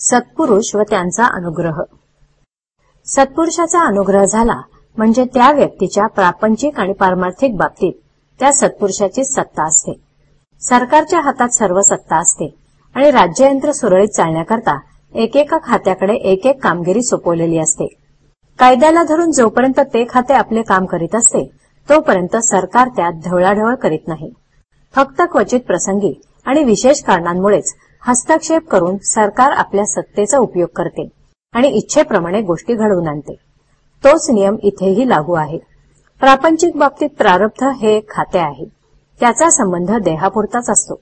सत्पुरुष व त्यांचा अनुग्रह. सत्पुरुषाचा अनुग्रह झाला म्हणजे त्या व्यक्तीच्या प्रापंचिक आणि पारमार्थिक बाबतीत त्या सत्पुरुषाची सत्ता असते. सरकारच्या हातात सर्व सत्ता असते आणि राज्ययंत्र सुरळीत चालण्याकरता एकेका खात्याकडे एक एक कामगिरी सोपवलेली असते. कायद्याला धरून जोपर्यंत ते खाते आपले काम करीत असते तोपर्यंत सरकार त्यात ढवळाढवळ करीत नाही. फक्त क्वचित प्रसंगी आणि विशेष कारणांमुळेच हस्तक्षेप करून सरकार आपल्या सत्तेचा उपयोग करते आणि इच्छेप्रमाणे गोष्टी घडवून आणते. तोच नियम इथेही लागू आहे. प्रापंचिक बाबतीत प्रारब्ध हे एक खाते आहे. त्याचा संबंध देहापुरताच असतो.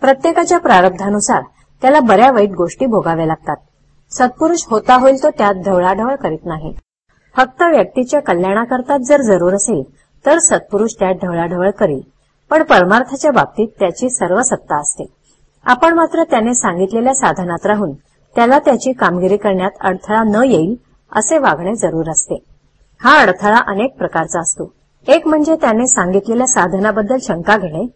प्रत्येकाच्या प्रारब्धानुसार त्याला बऱ्या वाईट गोष्टी भोगाव्या लागतात. सत्पुरुष होता होईल तो त्यात ढवळाढवळ करीत नाही. फक्त व्यक्तीच्या कल्याणाकरताच जर जरूर असेल तर सत्पुरुष त्यात ढवळाढवळ करील. पण परमार्थाच्या बाबतीत त्याची सर्व सत्ता असते. आपण मात्र त्याने सांगितलेल्या साधनात राहून त्याला त्याची कामगिरी करण्यात अडथळा न येईल असे वागणे जरूर असते. हा अडथळा अनेक प्रकारचा असतो. एक म्हणजे त्याने सांगितलेल्या साधनाबद्दल शंका घेणे.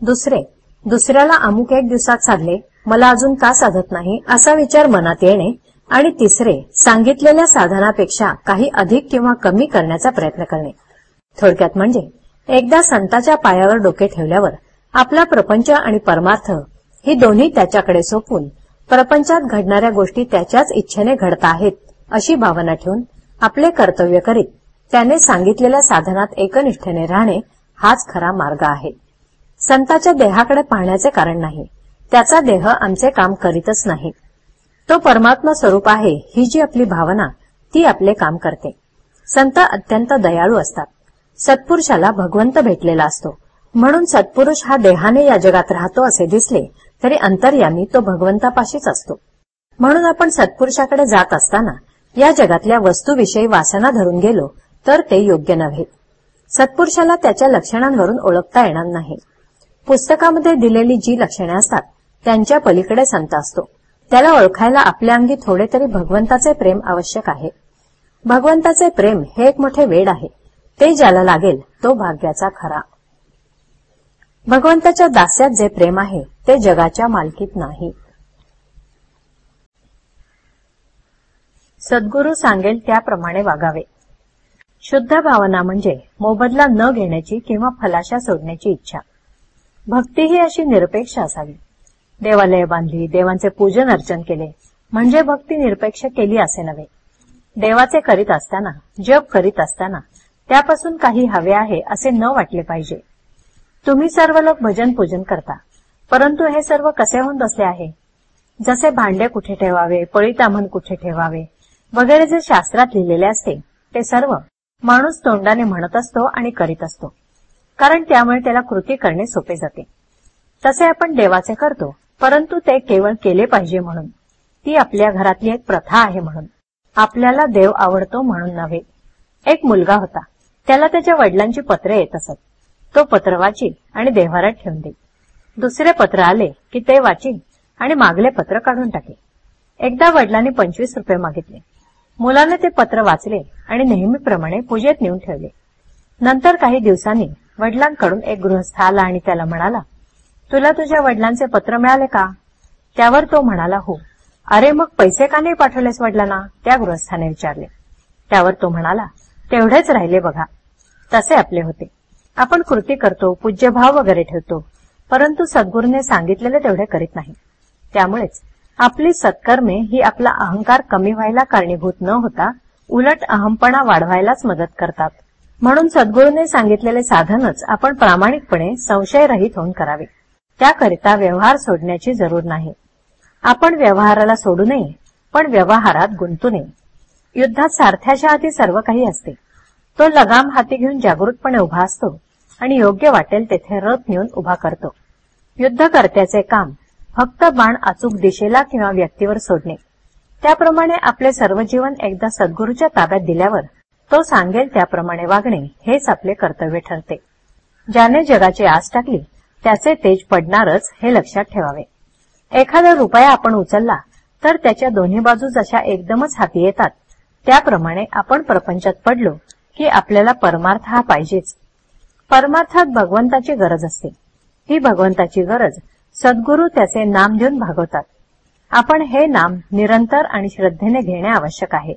दुसरे दुसऱ्याला अमुक एक दिवसात साधले मला अजून का साधत नाही? असा विचार मनात येणे. आणि तिसरे सांगितलेल्या साधनापेक्षा काही अधिक किंवा कमी करण्याचा प्रयत्न करणे. थोडक्यात म्हणजे एकदा संताच्या पायावर डोके ठेवल्यावर आपला प्रपंच आणि परमार्थ ही दोन्ही त्याच्याकडे सोपून प्रपंचात घडणाऱ्या गोष्टी त्याच्याच इच्छेने घडत आहेत अशी भावना ठेवून आपले कर्तव्य करीत त्याने सांगितलेल्या साधनात एकनिष्ठेने राहणे हाच खरा मार्ग आहे. संताच्या देहाकडे पाहण्याचे कारण नाही. त्याचा देह आमचे काम करीतच नाही. तो परमात्मा स्वरूप आहे ही जी आपली भावना ती आपले काम करते. संत अत्यंत दयाळू असतात. सत्पुरुषाला भगवंत भेटलेला असतो. म्हणून सत्पुरुष हा देहाने या जगात राहतो असे दिसले तरी अंतर्यामी तो भगवंतापाशीच असतो. म्हणून आपण सत्पुरुषाकडे जात असताना या जगातल्या वस्तूविषयी वासना धरून गेलो तर ते योग्य नव्हे. सत्पुरुषाला त्याच्या लक्षणांवरून ओळखता येणार नाही. पुस्तकामध्ये दिलेली जी लक्षणे असतात त्यांच्या पलीकडे संत असतो. त्याला ओळखायला आपल्या अंगी थोडे तरी भगवंताचे प्रेम आवश्यक आहे. भगवंताचे प्रेम हे एक मोठे वेड आहे. ते ज्याला लागेल तो भाग्याचा खरा. भगवंताच्या दास्यात जे प्रेम आहे ते जगाच्या मालकीत नाही. सद्गुरू सांगेल त्याप्रमाणे वागावे. शुद्ध भावना म्हणजे मोबदला न घेण्याची किंवा फलाशा सोडण्याची इच्छा. भक्ती ही अशी निरपेक्ष असावी. देवालय बांधली देवांचे पूजन अर्चन केले म्हणजे भक्ती निरपेक्ष केली असे नव्हे. देवाचे करीत असताना जप करीत असताना त्यापासून काही हवे आहे असे न वाटले पाहिजे. तुम्ही सर्व लोक भजन पूजन करता. परंतु हे सर्व कसे होऊन बसले आहे? जसे भांडे कुठे ठेवावे पळीतामन कुठे ठेवावे वगैरे जे शास्त्रात लिहिलेले असते ते सर्व माणूस तोंडाने म्हणत असतो आणि करीत असतो. कारण त्यामुळे त्याला कृती करणे सोपे जाते. तसे आपण देवाचे करतो परंतु ते केवळ केले पाहिजे म्हणून. ती आपल्या घरातली एक प्रथा आहे म्हणून. आपल्याला देव आवडतो म्हणून नव्हे. एक मुलगा होता. त्याला त्याच्या वडिलांची पत्रे येत असत. तो पत्र वाचीन आणि देव्हारात ठेवून देईल दुसरे पत्र आले की ते वाचीन आणि मागले पत्र काढून टाके एकदा वडिलांनी पंचवीस रुपये मागितले. मुलाने ते पत्र वाचले आणि नेहमीप्रमाणे पूजेत नेऊन ठेवले. नंतर काही दिवसांनी वडिलांकडून एक गृहस्थ आला आणि त्याला म्हणाला तुला तुझ्या वडिलांचे पत्र मिळाले का? त्यावर तो म्हणाला हो. अरे मग पैसे का नाही पाठवलेस वडिलांना? त्या गृहस्थाने विचारले. त्यावर तो म्हणाला तेवढेच राहिले बघा. तसे आपले होते. आपण कृती करतो पूज्यभाव वगैरे ठेवतो परंतु सद्गुरूने सांगितलेले तेवढे करीत नाही. त्यामुळेच आपली सत्कर्मे ही आपला अहंकार कमी व्हायला कारणीभूत न होता उलट अहमपणा वाढवायलाच मदत करतात. म्हणून सद्गुरूने सांगितलेले साधनच आपण प्रामाणिकपणे संशयरहित होऊन करावे. त्याकरिता व्यवहार सोडण्याची जरूर नाही. आपण व्यवहाराला सोडू नये पण व्यवहारात गुंतू नये. युद्धात सारथ्याच्या हाती सर्व काही असते. तो लगाम हाती घेऊन जागृतपणे उभा असतो. आणि योग्य वाटेल तेथे रथ नेऊन उभा करतो. युद्धकर्त्याचे काम फक्त बाण अचूक दिशेला किंवा व्यक्तीवर सोडणे. त्याप्रमाणे आपले सर्व जीवन एकदा सद्गुरूच्या ताब्यात दिल्यावर तो सांगेल त्याप्रमाणे वागणे हेच आपले कर्तव्य ठरते. ज्याने जगाची आस टाकली त्याचे तेज पडणारच हे लक्षात ठेवावे. एखादा रुपया आपण उचलला तर त्याच्या दोन्ही बाजू जशा एकदमच हाती येतात त्याप्रमाणे आपण प्रपंचात पडलो की आपल्याला परमार्थ हा पाहिजेच. परमार्थात भगवंताची गरज असते. ही भगवंताची गरज सद्गुरू त्याचे नाम देऊन भागवतात. आपण हे नाम निरंतर आणि श्रद्धेने घेणे आवश्यक आहे.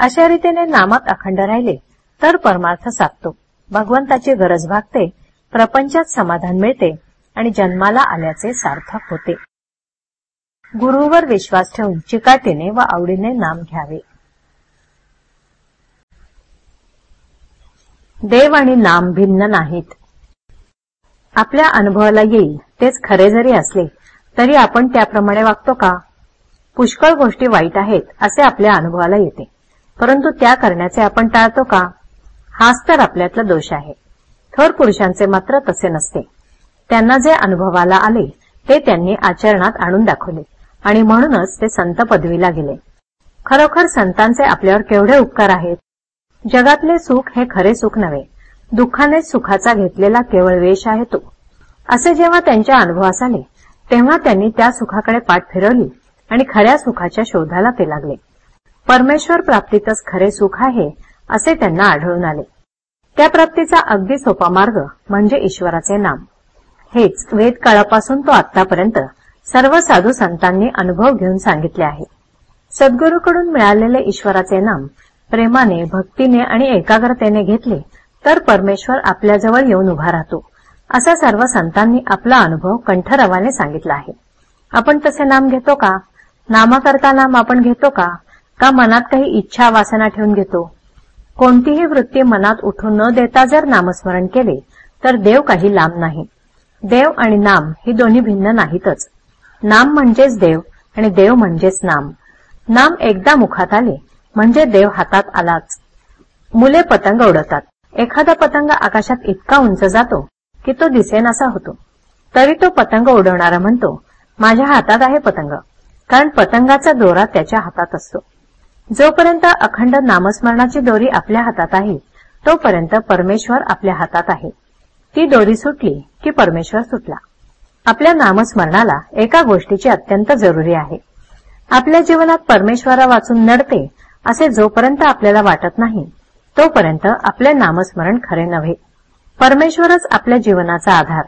अशा रीतीने नामात अखंड राहिले तर परमार्थ साधतो. भगवंताची गरज भागते प्रपंचात समाधान मिळते आणि जन्माला आल्याचे सार्थक होते. गुरुवर विश्वास ठेवून चिकाटीने व आवडीने नाम घ्यावे. देव आणि नाम भिन्न नाहीत. आपल्या अनुभवाला येईल तेच खरे जरी असले तरी आपण त्याप्रमाणे वागतो का? पुष्कळ गोष्टी वाईट आहेत असे आपल्या अनुभवाला येते. परंतु त्या करण्याचे आपण टाळतो का? हाच तर आपल्यातला दोष आहे. थोर पुरुषांचे मात्र तसे नसते. त्यांना जे अनुभवाला आले ते त्यांनी आचरणात आणून दाखवले आणि म्हणूनच ते संत पदवीला गेले. खरोखर संतांचे आपल्यावर केवढे उपकार आहेत? जगातले सुख हे खरे सुख नव्हे. दुःखाने सुखाचा घेतलेला केवळ वेश आहे तो. असे जेव्हा त्यांच्या अनुभवास आले तेव्हा त्यांनी त्या सुखाकडे पाठ फिरवली आणि खऱ्या सुखाच्या शोधाला ते लागले. परमेश्वर प्राप्तीतच खरे सुख आहे असे त्यांना आढळून आले. त्या प्राप्तीचा अगदी सोपा मार्ग म्हणजे ईश्वराचे नाम. हेच वेद काळापासून तो आतापर्यंत सर्व साधू संतांनी अनुभव घेऊन सांगितले आहे. सद्गुरूकडून मिळालेले ईश्वराचे नाम प्रेमाने भक्तीने आणि एकाग्रतेने घेतले तर परमेश्वर आपल्याजवळ येऊन उभा राहतो. असा सर्व संतांनी आपला अनुभव कंठरवाने सांगितला आहे. आपण तसे नाम घेतो का? नामाकरता नाम आपण घेतो का? का मनात काही इच्छा वासना ठेवून घेतो? कोणतीही वृत्ती मनात उठून न देता जर नामस्मरण केले तर देव काही लांब नाही. देव आणि नाम ही दोन्ही भिन्न नाहीतच. नाम म्हणजेच देव आणि देव म्हणजेच नाम. नाम एकदा मुखात आले म्हणजे देव हातात आलाच. मुले पतंग उडवतात एखादा पतंग आकाशात इतका उंच जातो की तो दिसेनासा होतो. तरी तो पतंग उडवणारा म्हणतो माझ्या हातात आहे पतंग. कारण पतंगाचा दोरा त्याच्या हातात असतो. जोपर्यंत अखंड नामस्मरणाची दोरी आपल्या हातात आहे तोपर्यंत परमेश्वर आपल्या हातात आहे. ती दोरी सुटली की परमेश्वर सुटला. आपल्या नामस्मरणाला एका गोष्टीची अत्यंत जरुरी आहे. आपल्या जीवनात परमेश्वरा वाचून नडते असे जोपर्यंत आपल्याला वाटत नाही तोपर्यंत आपले नामस्मरण खरे नव्हे. परमेश्वरच आपल्या जीवनाचा आधार.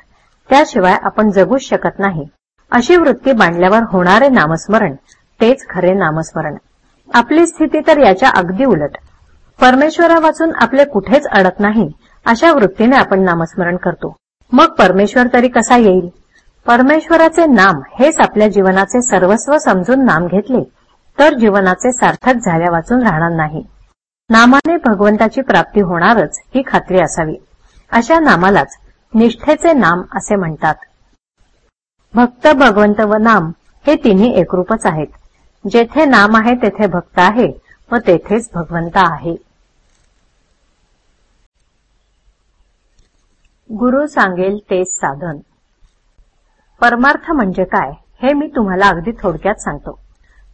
त्याशिवाय आपण जगूच शकत नाही. अशी वृत्ती बांधल्यावर होणारे नामस्मरण तेच खरे नामस्मरण. आपली स्थिती तर याच्या अगदी उलट. परमेश्वरा वाचून आपले कुठेच अडत नाही अशा वृत्तीने आपण नामस्मरण करतो. मग परमेश्वर तरी कसा येईल? परमेश्वराचे नाम हेच आपल्या जीवनाचे सर्वस्व समजून नाम घेतले तर जीवनाचे सार्थक झाल्या वाचून राहणार नाही. नामाने भगवंताची प्राप्ती होणारच ही खात्री असावी. अशा नामालाच निष्ठेचे नाम असे म्हणतात. भक्त भगवंत व नाम हे तिन्ही एकरूपच आहेत. जेथे नाम आहे तेथे भक्त आहे व तेथेच भगवंत आहे. गुरु सांगेल तेच साधन. परमार्थ म्हणजे काय हे मी तुम्हाला अगदी थोडक्यात सांगतो.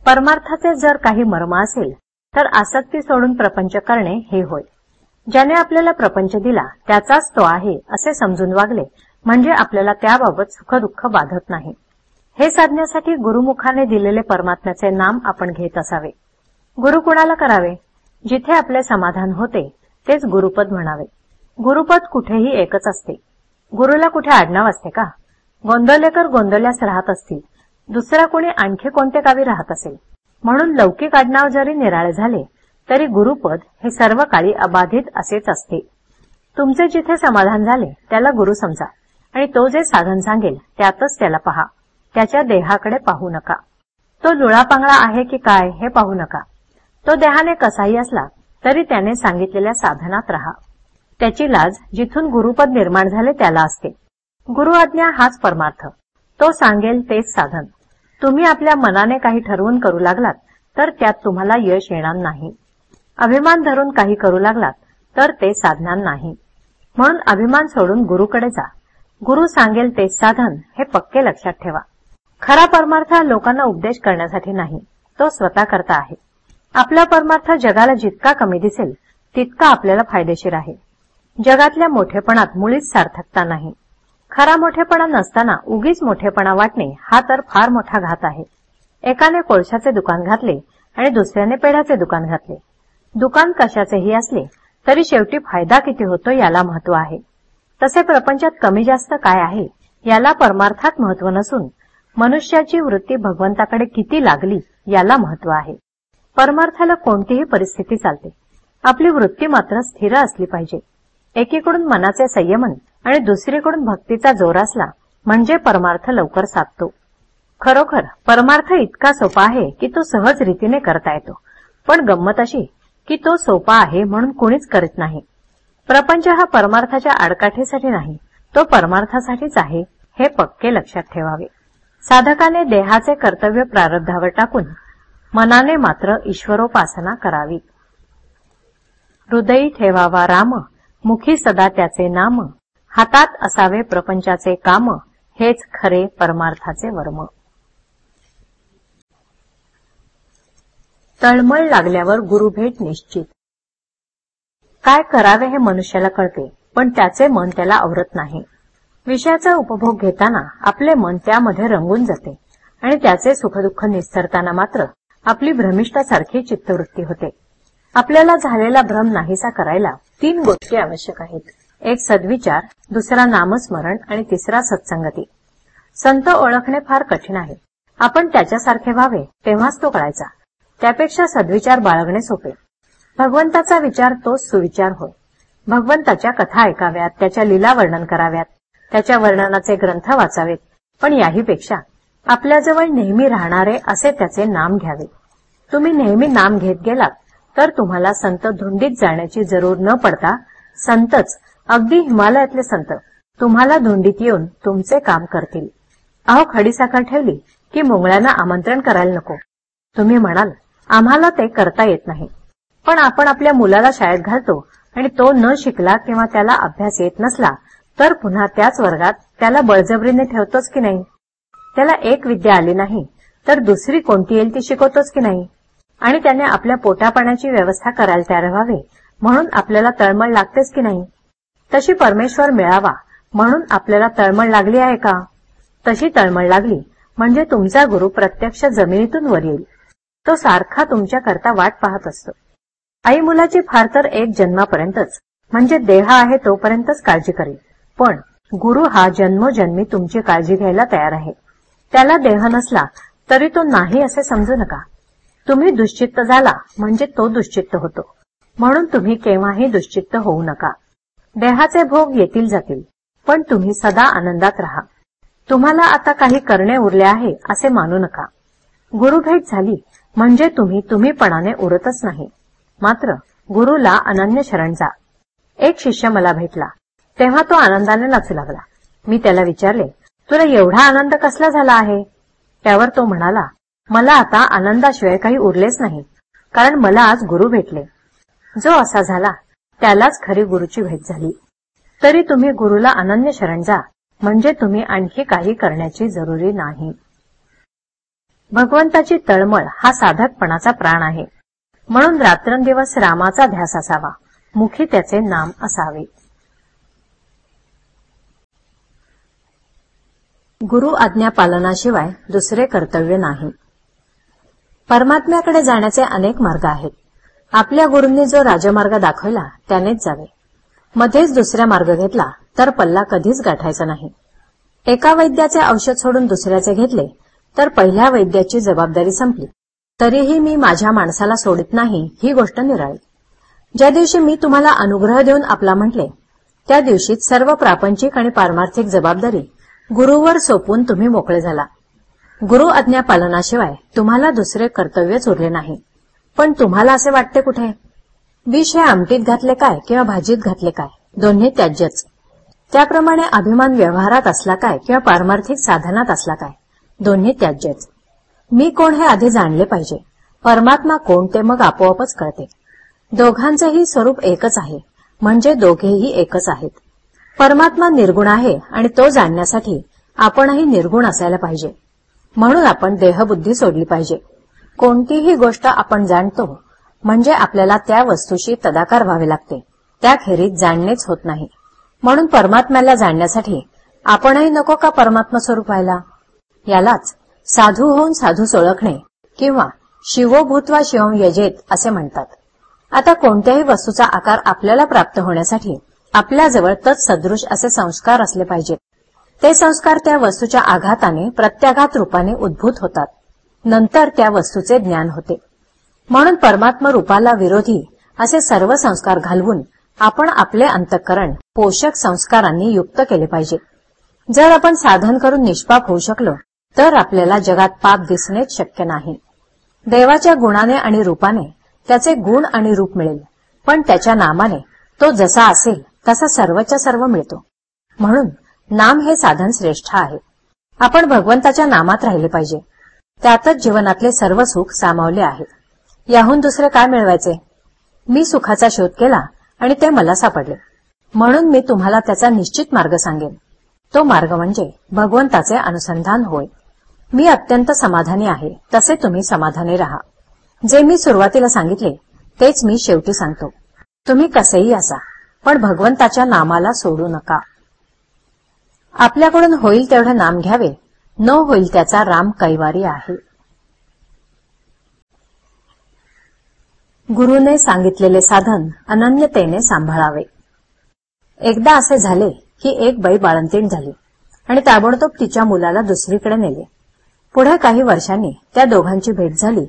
परमार्थाचे जर काही मर्म असेल तर आसक्ती सोडून प्रपंच करणे हे होय. ज्याने आपल्याला प्रपंच दिला त्याचाच तो आहे असे समजून वागले म्हणजे आपल्याला त्याबाबत सुखदुःख बाधत नाही. हे साधण्यासाठी गुरुमुखाने दिलेले परमात्म्याचे नाम आपण घेत असावे. गुरु कुणाला करावे? जिथे आपले समाधान होते तेच गुरुपद म्हणावे. गुरुपद कुठेही एकच असते. गुरुला कुठे आडनाव असते का? गोंदवलेकर गोंदवल्यास राहत असतील. दुसरा कोणी आणखी कोणते गावी राहत असेल? म्हणून लौकिक आडनाव जरी निराळे झाले तरी गुरुपद हे सर्व काळी अबाधित असेच असते. तुमचे जिथे समाधान झाले त्याला गुरु समजा. आणि तो जे साधन सांगेल त्यातच त्याला पहा. त्याच्या देहाकडे पाहू नका. तो लुळापांगळा आहे की काय हे पाहू नका. तो देहाने कसाही असला तरी त्याने सांगितलेल्या साधनात राहा. त्याची लाज जिथून गुरुपद निर्माण झाले त्याला असते. गुरु आज्ञा हाच परमार्थ. तो सांगेल तेच साधन. तुम्ही आपल्या मनाने काही ठरवून करू लागलात तर त्यात तुम्हाला यश येणार नाही. अभिमान धरून काही करू लागलात तर ते साधणार नाही. म्हणून अभिमान सोडून गुरुकडे जा. गुरु सांगेल ते साधन हे पक्के लक्षात ठेवा. खरा परमार्थ लोकांना उपदेश करण्यासाठी नाही तो स्वतः करता आहे. आपला परमार्थ जगाला जितका कमी दिसेल तितका आपल्याला फायदेशीर आहे. जगातल्या मोठेपणात मुळीच सार्थकता नाही. खरा मोठेपणा नसताना उगीच मोठेपणा वाटणे हा तर फार मोठा घात आहे. एकाने कोळशाचे दुकान घातले आणि दुसऱ्याने पेढ्याचे दुकान घातले. दुकान कशाचेही असले तरी शेवटी फायदा किती होतो याला महत्त्व आहे. तसे प्रपंचात कमी जास्त काय आहे याला परमार्थात महत्त्व नसून मनुष्याची वृत्ती भगवंताकडे किती लागली याला महत्त्व आहे. परमार्थाला कोणतीही परिस्थिती चालते. आपली वृत्ती मात्र स्थिर असली पाहिजे. एकीकडून मनाचे संयमन आणि दुसरीकडून भक्तीचा जोर असला म्हणजे परमार्थ लवकर साधतो. खरोखर परमार्थ इतका सोपा आहे की तो सहज रीतीने करता येतो. पण गंमत अशी की तो सोपा आहे म्हणून कोणीच करीत नाही. प्रपंच हा परमार्थाच्या आडकाठीसाठी नाही तो परमार्थासाठीच आहे हे पक्के लक्षात ठेवावे. साधकाने देहाचे कर्तव्य प्रारब्धावर टाकून मनाने मात्र ईश्वरोपासना करावी. हृदयी ठेवावा राम मुखी सदा त्याचे नाम. हातात असावे प्रपंचाचे काम हेच खरे परमार्थाचे वर्म. तळमळ लागल्यावर गुरुभेट निश्चित. काय करावे हे मनुष्याला कळते पण त्याचे मन त्याला आवरत नाही. विषयाचा उपभोग घेताना आपले मन त्यामध्ये रंगून जाते आणि त्याचे सुखदुःख निस्तरताना मात्र आपली भ्रमिष्ठासारखी चित्तवृत्ती होते. आपल्याला झालेला भ्रम नाहीसा करायला तीन गोष्टी आवश्यक आहेत. एक सद्विचार दुसरा नामस्मरण आणि तिसरा सत्संगती. संत ओळखणे फार कठीण आहे. आपण त्याच्यासारखे व्हावे तेव्हाच तो कळायचा. त्यापेक्षा सद्विचार बाळगणे सोपे. भगवंताचा विचार तोच सुविचार होय. भगवंताच्या कथा ऐकाव्यात त्याच्या लीला वर्णन कराव्यात त्याच्या वर्णनाचे ग्रंथ वाचावेत पण याहीपेक्षा आपल्याजवळ नेहमी राहणारे असे त्याचे नाम घ्यावे. तुम्ही नेहमी नाम घेत गेलात तर तुम्हाला संत धुंडीत जाण्याची जरूर न पडता संतच अगदी हिमालयातले संत तुम्हाला धुंडीत येऊन तुमचे काम करतील. अहो खडीसाखर ठेवली की मुंगळ्यांना आमंत्रण करायला नको. तुम्ही म्हणाल आम्हाला ते करता येत नाही. पण आपण आपल्या मुलाला शाळेत घालतो आणि तो न शिकला किंवा त्याला अभ्यास येत नसला तर पुन्हा त्याच वर्गात त्याला बळजबरीने ठेवतोच की नाही? त्याला एक विद्या आली नाही तर दुसरी कोणती येईल ती शिकवतोच की नाही? आणि त्याने आपल्या पोटापाण्याची व्यवस्था करायला तयार व्हावे म्हणून आपल्याला तळमळ लागतेच की नाही? तशी परमेश्वर मिळावा म्हणून आपल्याला तळमळ लागली आहे का? तशी तळमळ लागली म्हणजे तुमचा गुरु प्रत्यक्ष जमिनीतून वर येईल. तो सारखा तुमच्याकरता वाट पाहत असतो. आई मुलाची फार तर एक जन्मापर्यंतच म्हणजे देह आहे तोपर्यंतच काळजी करेल. पण गुरु हा जन्मोजन्मी तुमची काळजी घ्यायला तयार आहे. त्याला देह नसला तरी तो नाही असे समजू नका. तुम्ही दुश्चित्त झाला म्हणजे तो दुश्चित्त होतो. म्हणून तुम्ही केव्हाही दुश्चित्त होऊ नका. देहाचे भोग येतील जातील. पण तुम्ही सदा आनंदात राहा. तुम्हाला आता काही करणे उरले आहे असे मानू नका. गुरुभेट झाली म्हणजे तुम्ही तुम्हीपणाने उरतच नाही. मात्र गुरुला अनन्य शरण जा. एक शिष्य मला भेटला. तेव्हा तो आनंदाने नाचू लागला. मी त्याला विचारले तुला एवढा आनंद कसला झाला आहे? त्यावर तो म्हणाला मला आता आनंदाशिवाय काही उरलेच नाही कारण मला आज गुरु भेटले. जो असा झाला त्यालाच खरी गुरुची भेट झाली. तरी तुम्ही गुरुला अनन्य शरण जा म्हणजे तुम्ही आणखी काही करण्याची जरुरी नाही. भगवंताची तळमळ हा साधकपणाचा प्राण आहे. म्हणून रात्रंदिवस रामाचा ध्यास असावा मुखी त्याचे नाम असावे. गुरु आज्ञा पालनाशिवाय दुसरे कर्तव्य नाही. परमात्म्याकडे जाण्याचे अनेक मार्ग आहेत. आपल्या गुरूंनी जो राजमार्ग दाखवला त्यानेच जावे. मध्येच दुसरा मार्ग घेतला तर पल्ला कधीच गाठायचा नाही. एका वैद्याचे औषध सोडून दुसऱ्याचे घेतले तर पहिल्या वैद्याची जबाबदारी संपली. तरीही मी माझ्या माणसाला सोडित नाही ही गोष्ट निराळी. ज्या दिवशी मी तुम्हाला अनुग्रह देऊन आपला म्हटले त्या दिवशी सर्व प्रापंचिक आणि पारमार्थिक जबाबदारी गुरुवर सोपून तुम्ही मोकळे झाला. गुरु आज्ञा पालनाशिवाय तुम्हाला दुसरे कर्तव्यच उरले नाही. पण तुम्हाला असे वाटते कुठे? विष हे आमटीत घातले काय किंवा भाजीत घातले काय? दोन्ही त्याज्यच. त्याप्रमाणे अभिमान व्यवहारात असला काय किंवा पारमार्थिक साधनात असला काय? दोन्ही त्याज्यच. मी कोण हे आधी जाणले पाहिजे? परमात्मा कोण ते मग आपोआपच कळते. दोघांचेही स्वरूप एकच आहे. म्हणजे दोघेही एकच आहेत. परमात्मा निर्गुण आहे आणि तो जाणण्यासाठी आपणही निर्गुण असायला पाहिजे. म्हणून आपण देहबुद्धी सोडली पाहिजे. कोणतीही गोष्ट आपण जाणतो म्हणजे आपल्याला त्या वस्तूशी तदाकार व्हावे लागते. त्याखेरीज जाणणेच होत नाही. म्हणून परमात्म्याला जाणण्यासाठी आपणही नको का परमात्मा स्वरूप व्हायला? यालाच साधू होऊन साधूच ओळखणे किंवा शिवोभूत्वा शिवम यजेत असे म्हणतात. आता कोणत्याही वस्तूचा आकार आपल्याला प्राप्त होण्यासाठी आपल्याजवळ तत्सदृश असे संस्कार असले पाहिजेत. ते संस्कार त्या वस्तूच्या आघाताने प्रत्याघात रूपाने उद्भूत होतात. नंतर त्या वस्तूचे ज्ञान होते. म्हणून परमात्म रूपाला विरोधी असे सर्व संस्कार घालवून आपण आपले अंतःकरण पोषक संस्कारांनी युक्त केले पाहिजे. जर आपण साधन करून निष्पाप होऊ शकलो तर आपल्याला जगात पाप दिसणेच शक्य नाही. देवाच्या गुणाने आणि रूपाने त्याचे गुण आणि रूप मिळेल पण त्याच्या नामाने तो जसा असेल तसा सर्वच्या सर्व मिळतो. म्हणून नाम हे साधन श्रेष्ठ आहे. आपण भगवंताच्या नामात राहिले पाहिजे. त्यातच जीवनातले सर्व सुख सामावले आहे याहून दुसरे काय मिळवायचे? मी सुखाचा शोध केला आणि ते मला सापडले. म्हणून मी तुम्हाला त्याचा निश्चित मार्ग सांगेन. तो मार्ग म्हणजे भगवंताचे अनुसंधान होय. मी अत्यंत समाधानी आहे. तसे तुम्ही समाधानी राहा. जे मी सुरुवातीला सांगितले तेच मी शेवटी सांगतो. तुम्ही कसेही असा पण भगवंताच्या नामाला सोडू नका. आपल्याकडून होईल तेवढे नाम घ्यावे न होईल त्याचा राम कैवारी आहे. गुरुने सांगितलेले साधन अनन्यतेने सांभाळावे. एकदा असे झाले की एक बाई बाळंतीण झाली आणि ताबडतोब तिच्या मुलाला दुसरीकडे नेले. पुढे काही वर्षांनी त्या दोघांची भेट झाली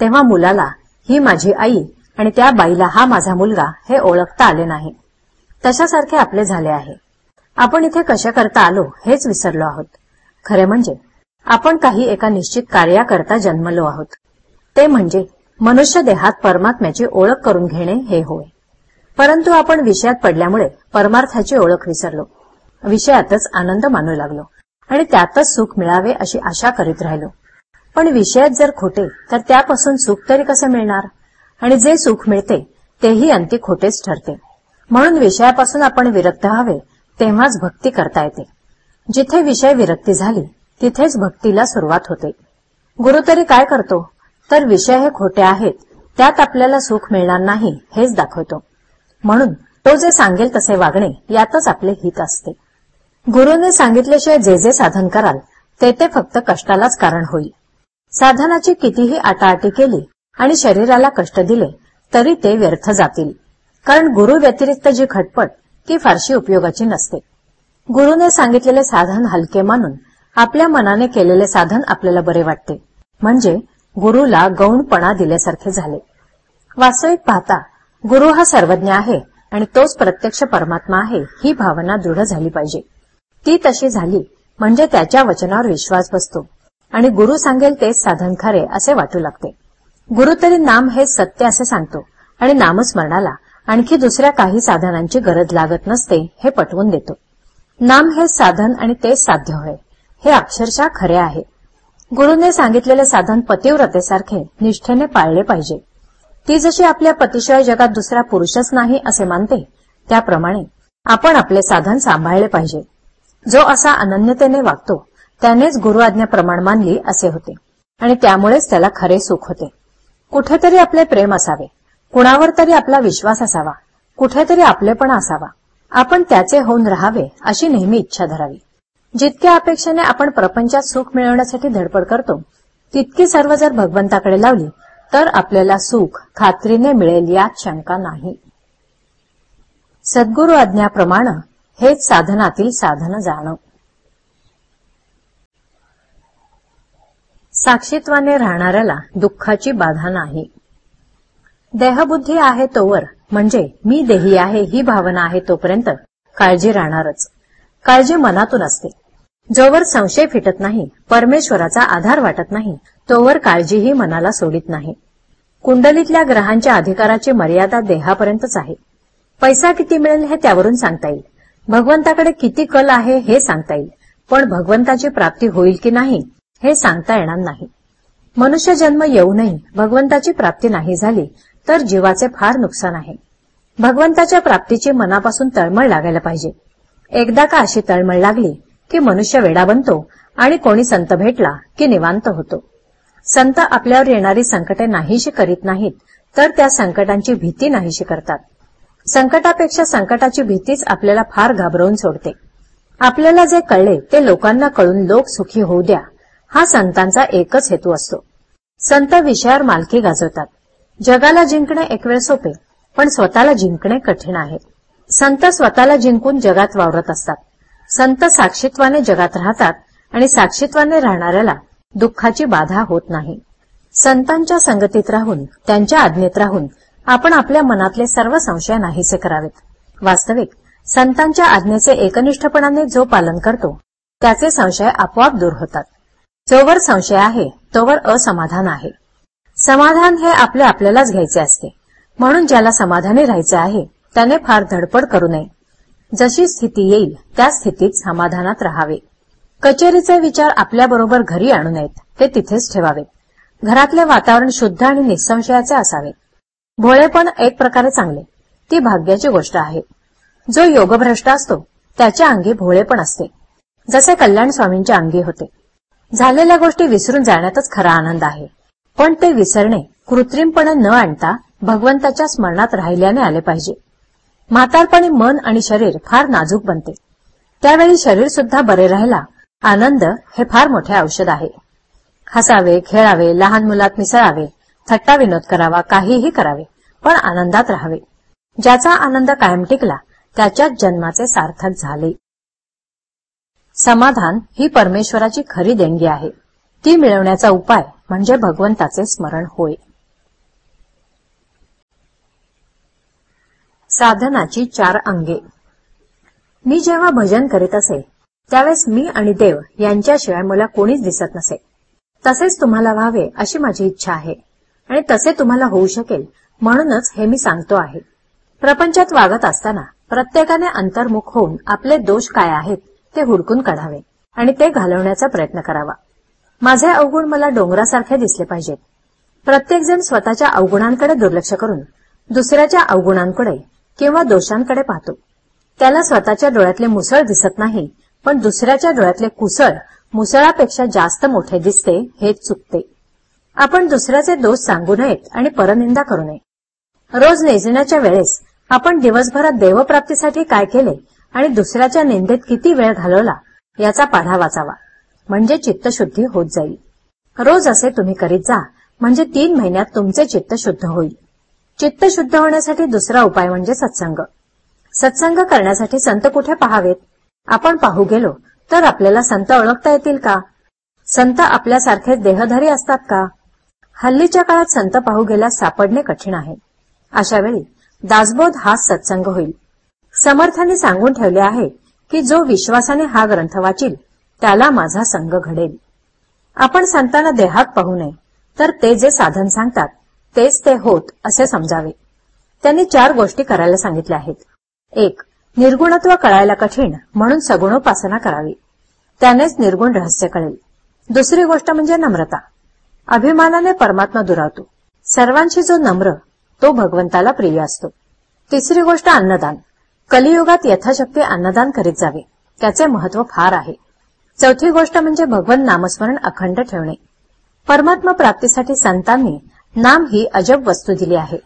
तेव्हा मुलाला ही माझी आई आणि त्या बाईला हा माझा मुलगा हे ओळखता आले नाही. तशासारखे आपले झाले आहे. आपण इथे कशा करता आलो हेच विसरलो आहोत. खरे म्हणजे आपण काही एका निश्चित कार्याकरता जन्मलो आहोत. ते म्हणजे मनुष्य देहात परमात्म्याची ओळख करून घेणे हे होय. परंतु आपण विषयात पडल्यामुळे परमार्थाची ओळख विसरलो. विषयातच आनंद मानू लागलो आणि त्यातच सुख मिळावे अशी आशा करीत राहिलो. पण विषयात जर खोटे तर त्यापासून सुख तरी कसे मिळणार? आणि जे सुख मिळते तेही अंती खोटेच ठरते. म्हणून विषयापासून आपण विरक्त व्हावे तेव्हाच भक्ती करता येते. जिथे विषय विरक्ती झाली तिथेच भक्तीला सुरुवात होते. गुरु तरी काय करतो? तर विषय हे खोटे आहेत त्यात आपल्याला सुख मिळणार नाही हेच दाखवतो. म्हणून तो जे सांगेल तसे वागणे यातच आपले हित असते. गुरुने सांगितल्याशिवाय जे जे साधन कराल ते ते फक्त कष्टालाच कारण होईल साधनाची कितीही आटाआटी केली आणि शरीराला कष्ट दिले तरी ते व्यर्थ जातील. कारण गुरु व्यतिरिक्त जी खटपट ती फारशी उपयोगाची नसते. गुरुने सांगितलेले साधन हलके मानून आपल्या मनाने केलेले साधन आपल्याला बरे वाटते. म्हणजे गुरुला गौणपणा दिल्यासारखे झाले. वास्तविक पाहता गुरु हा सर्वज्ञ आहे आणि तोच प्रत्यक्ष परमात्मा आहे ही भावना दृढ झाली पाहिजे. ती तशी झाली म्हणजे त्याच्या वचनावर विश्वास बसतो आणि गुरु सांगेल तेच साधन खरे असे वाटू लागते. गुरु तरी नाम हे सत्य असे सांगतो आणि नामस्मरणाला आणखी दुसऱ्या काही साधनांची गरज लागत नसते हे पटवून देतो. नाम हे साधन आणि ते साध्य होय. हे अक्षरशः खरे आहे. गुरुने सांगितलेले साधन पतिव्रतेसारखे निष्ठेने पाळले पाहिजे. ती जशी आपल्या पतीशिवाय जगात दुसरा पुरुषच नाही असे मानते त्याप्रमाणे आपण आपले साधन सांभाळले पाहिजे. जो असा अनन्यतेने वागतो त्यानेच गुरु आज्ञा प्रमाण मानली असे होते. आणि त्यामुळेच त्याला खरे सुख होते. कुठेतरी आपले प्रेम असावे. कुणावर तरी आपला विश्वास असावा. कुठेतरी आपलेपणा असावा. आपण त्याचे होऊन राहावे अशी नेहमी इच्छा धरावी. जितक्या अपेक्षेने आपण प्रपंचात सुख मिळवण्यासाठी धडपड करतो तितकी सर्व जर भगवंताकडे लावली तर आपल्याला सुख खात्रीने मिळेल यात शंका नाही. सद्गुरु आज्ञाप्रमाणे हेच साधनातील साधन जाणव साक्षीत्वाने राहणाऱ्याला दुःखाची बाधा नाही. देहबुद्धी आहे तोवर म्हणजे मी देही आहे ही भावना आहे तोपर्यंत काळजी राहणारच. काळजी मनातून असते. जोवर संशय फिटत नाही परमेश्वराचा आधार वाटत नाही तोवर काळजीही मनाला सोडित नाही. कुंडलीतल्या ग्रहांच्या अधिकाराची मर्यादा देहापर्यंतच आहे. पैसा किती मिळेल हे त्यावरून सांगता येईल. भगवंताकडे किती कल आहे हे सांगता येईल. पण भगवंताची प्राप्ती होईल की नाही हे सांगता येणार नाही. मनुष्य जन्म येऊनही भगवंताची प्राप्ती नाही झाली तर जीवाचे फार नुकसान आहे. भगवंताच्या प्राप्तीची मनापासून तळमळ लागायला पाहिजे. एकदा का अशी तळमळ लागली की मनुष्य वेडा बनतो आणि कोणी संत भेटला की निवांत होतो. संत आपल्यावर येणारी संकटे नाहीशी करीत नाहीत तर त्या संकटांची भीती नाहीशी करतात. संकटापेक्षा संकटाची भीतीच आपल्याला फार घाबरवून सोडते. आपल्याला जे कळले ते लोकांना कळून लोक सुखी होऊ द्या हा संतांचा एकच हेतू असतो. संत विषयावर मालकी गाजवतात. जगाला जिंकणे एक वेळ सोपे पण स्वतःला जिंकणे कठीण आहे. संत स्वतःला जिंकून जगात वावरत असतात. संत साक्षीत्वाने जगात राहतात आणि साक्षीत्वाने राहणाऱ्याला दुःखाची बाधा होत नाही. संतांच्या संगतीत राहून त्यांच्या आज्ञेत राहून आपण आपल्या मनातले सर्व संशय नाहीसे करावेत. वास्तविक संतांच्या आज्ञेचे एकनिष्ठपणाने जो पालन करतो त्याचे संशय आपोआप दूर होतात. जोवर संशय आहे तोवर असमाधान आहे. समाधान हे आपले आपल्यालाच घ्यायचे असते. म्हणून ज्याला समाधानी राहायचे आहे त्याने फार धडपड करू नये. जशी स्थिती येईल त्या स्थितीत समाधानात राहावे. कचेरीचे विचार आपल्याबरोबर घरी आणू नयेत ते तिथेच ठेवावेत घरातले वातावरण शुद्ध आणि निसंशयाचे असावे. भोळेपण एक प्रकारे चांगले. ती भाग्याची गोष्ट आहे. जो योगभ्रष्ट असतो त्याच्या अंगी भोळेपण असते. जसे कल्याण स्वामींच्या अंगी होते. झालेल्या गोष्टी विसरून जाण्यातच खरा आनंद आहे. पण ते विसरणे कृत्रिमपणे न आणता भगवंताच्या स्मरणात राहिल्याने आले पाहिजे. म्हातारपणी मन आणि शरीर फार नाजूक बनते. त्यावेळी शरीर सुद्धा बरे राहिला. आनंद हे फार मोठे औषध आहे. हसावे खेळावे लहान मुलात मिसळावे थट्टा विनोद करावा काहीही करावे पण आनंदात राहावे. ज्याचा आनंद कायम टिकला त्याच्याच जन्माचे सार्थक झाले. समाधान ही परमेश्वराची खरी देणगी आहे. ती मिळवण्याचा उपाय म्हणजे भगवंताचे स्मरण होय. साधनाची चार अंगे. मी जेव्हा भजन करीत असे त्यावेळेस मी आणि देव यांच्याशिवाय मला कोणीच दिसत नसे. तसेच तुम्हाला व्हावे अशी माझी इच्छा आहे आणि तसे तुम्हाला होऊ शकेल म्हणूनच हे मी सांगतो आहे. प्रपंचात वागत असताना प्रत्येकाने अंतर्मुख होऊन आपले दोष काय आहेत ते हुडकून काढावे आणि ते घालवण्याचा प्रयत्न करावा. माझे अवगुण मला डोंगरासारखे दिसले पाहिजेत. प्रत्येकजण स्वतःच्या अवगुणांकडे दुर्लक्ष करून दुसऱ्याच्या अवगुणांकडे किंवा दोषांकडे पाहतो. त्याला स्वतःच्या डोळ्यातले मुसळ दिसत नाही पण दुसऱ्याच्या डोळ्यातले कुसळ मुसळापेक्षा जास्त मोठे दिसते हे चुकते. आपण दुसऱ्याचे दोष सांगू नयेत आणि परनिंदा करू नये. रोज नेजण्याच्या वेळेस आपण दिवसभरात देवप्राप्तीसाठी काय केले आणि दुसऱ्याच्या निंदेत किती वेळ घालवला याचा पाढा वाचावा. म्हणजे चित्तशुद्धी होत जाईल. रोज असे तुम्ही करीत जा म्हणजे तीन महिन्यात तुमचे चित्त शुद्ध होईल. चित्त शुद्ध होण्यासाठी दुसरा उपाय म्हणजे सत्संग. सत्संग करण्यासाठी संत कुठे पहावेत? आपण पाहू गेलो तर आपल्याला संत ओळखता येतील का? संत आपल्यासारखे देहधारी असतात का? हल्लीच्या काळात संत पाहू गेल्यास सापडणे कठीण आहे. अशावेळी दासबोध हा सत्संग होईल. समर्थांनी सांगून ठेवले आहे की जो विश्वासाने हा ग्रंथ वाचील त्याला माझा संग घडेल. आपण संतांना देहात पाहू नये तर ते जे साधन सांगतात तेच ते होत असे समजावे. त्यांनी चार गोष्टी करायला सांगितल्या आहेत. एक निर्गुणत्व कळायला कठीण म्हणून सगुणोपासना करावी. त्यानेच निर्गुण रहस्य कळेल. दुसरी गोष्ट म्हणजे नम्रता. अभिमानाने परमात्मा दुरावतो. सर्वांशी जो नम्र तो भगवंताला प्रिय असतो. तिसरी गोष्ट अन्नदान. कलियुगात यथाशक्ती अन्नदान करीत जावे. त्याचे महत्त्व फार आहे. चौथी गोष्ट म्हणजे भगवन नामस्मरण अखंड ठेवणे. परमात्मा प्राप्तीसाठी संतांनी नाम ही अजब वस्तू दिली आहे.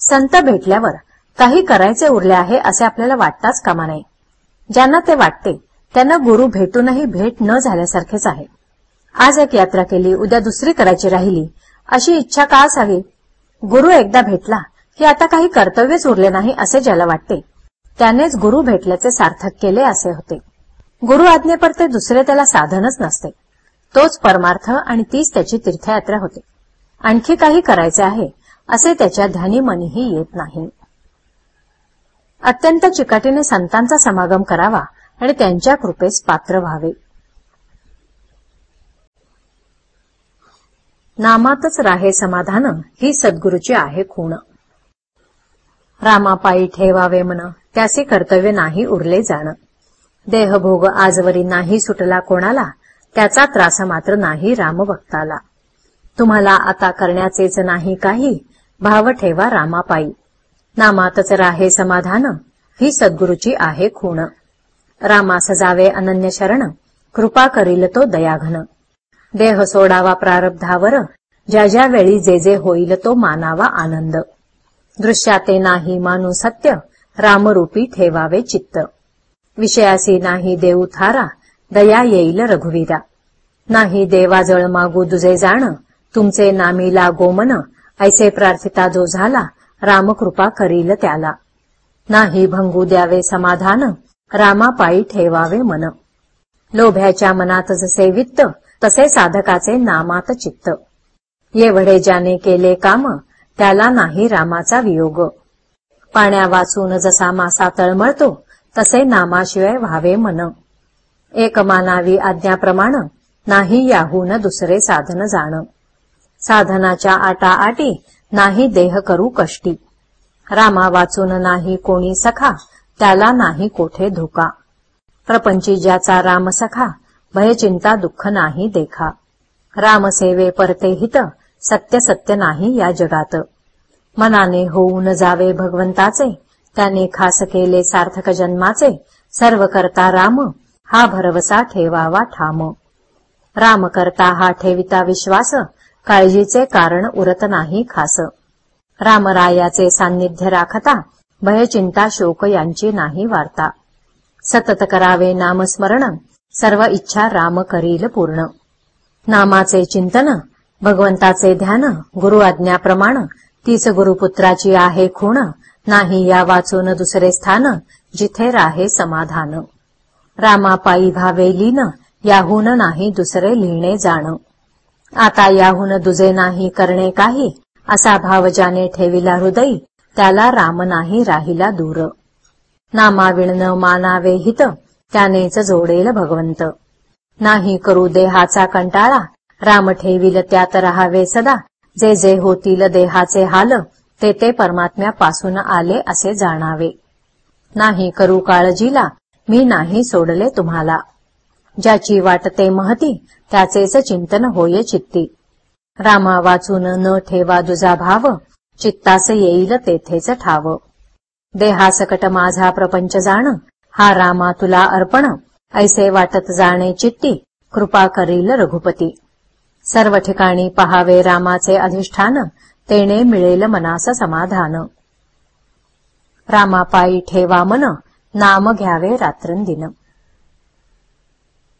संत भेटल्यावर काही करायचे उरले आहे असे आपल्याला वाटताच कामा नये. ज्यांना ते वाटते त्यांना गुरु भेटूनही भेट न झाल्यासारखेच आहे. आज एक यात्रा केली उद्या दुसरी करायची राहिली अशी इच्छा का असावी? गुरु एकदा भेटला की आता काही कर्तव्यच उरले नाही असे ज्याला वाटते त्यानेच गुरु भेटल्याचे सार्थक केले असे होते. गुरु आज्ञेपरते दुसरे त्याला साधनच नसते. तोच परमार्थ आणि तीच त्याची तीर्थयात्रा होते. आणखी काही करायचे आहे असे त्याच्या ध्यानी मनीही येत नाही. अत्यंत चिकाटीने संतांचा समागम करावा आणि त्यांच्या कृपेस पात्र व्हावे. नामातच राहे समाधान ही सद्गुरूची आहे खूण. रामापायी ठेवावे मन त्याचे कर्तव्य नाही उरले जाणं. देहभोग आजवरी नाही सुटला कोणाला त्याचा त्रास मात्र नाही रामभक्ताला. तुम्हाला आता करण्याचेच नाही काही भाव ठेवा रामापायी. नामातच राहे समाधान ही सद्गुरूची आहे खूण. रामास जावे अनन्य शरण कृपा करील तो दयाघन. देह सोडावा प्रारब्धावर ज्या ज्या वेळी जे जे होईल तो मानावा आनंद. दृश्याते नाही मानू सत्य रामरूपी ठेवावे चित्त. विषयासी नाही देऊ थारा दया येईल रघुवीरा. नाही देवाजळ मागू दुजे जाण तुमचे नामी लागो मन ऐसे प्रार्थिता जो झाला रामकृपा करील त्याला. नाही भंगू द्यावे समाधान रामापायी ठेवावे मन. लोभ्याच्या मनात जसे वित्त तसे साधकाचे नामात चित्त. येवढे ज्याने केले काम त्याला नाही रामाचा वियोग. पाण्या वाचून जसा मासा तळमळतो तसे नामाशिवाय व्हावे मन एकमानावी आज्ञाप्रमाण नाही याहून दुसरे साधन जाण. साधनाच्या आटाआटी नाही देह करू कष्टी. रामा वाचून नाही कोणी सखा त्याला नाही कोठे धोका. प्रपंची ज्याचा राम सखा भयचिंता दुःख नाही देखा. रामसेवे परते हित सत्य सत्य नाही या जगात. मनाने होऊन जावे भगवंताचे त्याने खास केले सार्थक जन्माचे सर्व करता राम हा भरवसा ठेवावा ठाम. राम करता हा ठेविता विश्वास काळजीचे कारण उरत नाही खास. रामरायाचे सान्निध्य राखता भयचिंता शोक यांची नाही वार्ता. सतत करावे नामस्मरण सर्व इच्छा राम करील पूर्ण. नामाचे चिंतन भगवंताचे ध्यान गुरु आज्ञाप्रमाण तीच गुरुपुत्राची आहे खूण. नाही या वाचून दुसरे स्थान जिथे राहे समाधान. रामापायी भावे लीन याहून नाही दुसरे लिहिणे जाण. आता याहून दुजे नाही करणे काही असा भाव ज्याने ठेविला हृदयी त्याला राम नाही राहिला दूर. नामाविण मानावे हित त्यानेच जोडेल भगवंत. नाही करू देहाचा कंटाळा राम ठेविल त्यात राहावे सदा जे जे होतील देहाचे हाल ते ते परमात्म्यापासून आले असे जाणावे. नाही करू काळजीला मी नाही सोडले तुम्हाला. ज्याची वाटते महती त्याचेच चिंतन होय चित्ती. रामा वाचून न ठेवा दुजा भाव चित्तास येईल तेथेच ठाव. देहासकट माझा प्रपंच जाण हा रामा तुला अर्पण ऐसे वाटत जाणे चित्ती कृपा करील रघुपती. सर्व ठिकाणी पहावे रामाचे अधिष्ठान तेने मिळेल मनास समाधान. रामापायी ठेवा मन नाम घ्यावे रात्रंदिन.